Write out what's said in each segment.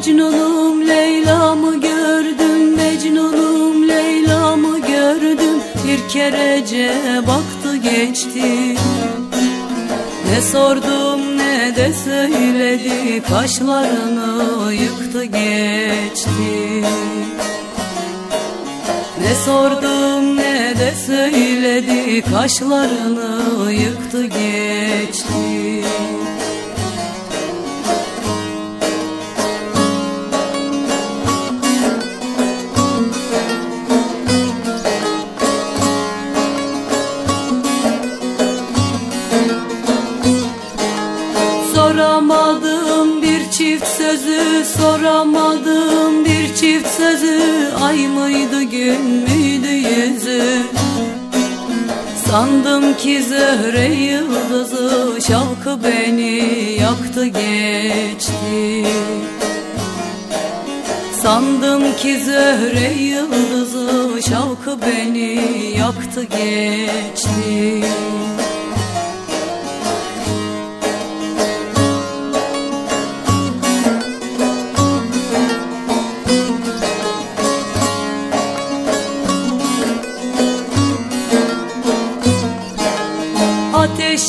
Mecnunum Leyla'mı gördüm Mecnunum Leyla'mı gördüm. Bir kerece baktı geçti. Ne sordum ne de söyledi Kaşlarını yıktı geçti. Ne sordum ne de söyledi Kaşlarını yıktı geçti çift sözü Soramadım. Bir çift sözü Ay mıydı gün müydü yüzü? Sandım ki zöhre yıldızı Şavkı beni yaktı geçti. Sandım ki zöhre yıldızı Şavkı beni yaktı geçti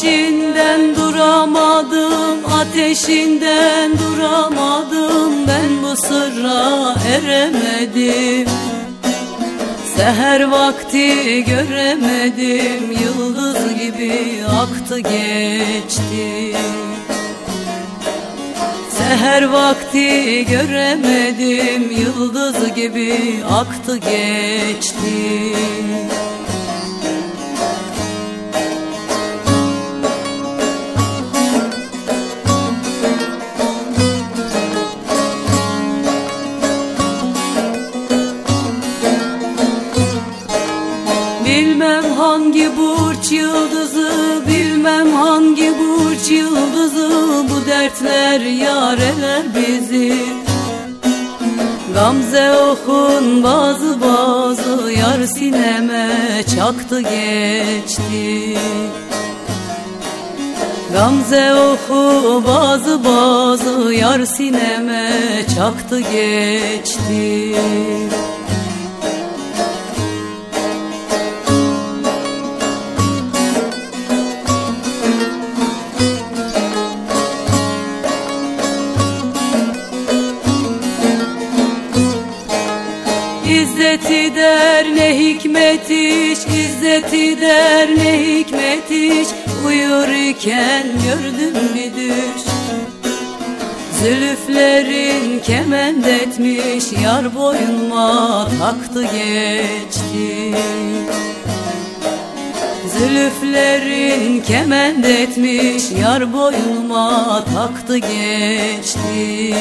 Ateşinden duramadım, ateşinden duramadım. Ben bu sırra eremedim Seher vakti göremedim. Yıldız gibi aktı geçti. Seher vakti göremedim Yıldız gibi aktı geçti Bilmem hangi burç yıldızı Bilmem hangi burç yıldızı. Bu dertler yareler bizi. Gamze okun bazı bazı Yar sineme çaktı geçti. Gamze oku bazı bazı Yar sineme çaktı geçti İzzeti der ne hikmet iş İzzeti der ne hikmet iş Uyurken gördüm bir düş? Zülüflerin kement etmiş Yar boynuma taktı geçti. Zülüflerin kement etmiş Yar boynuma taktı geçti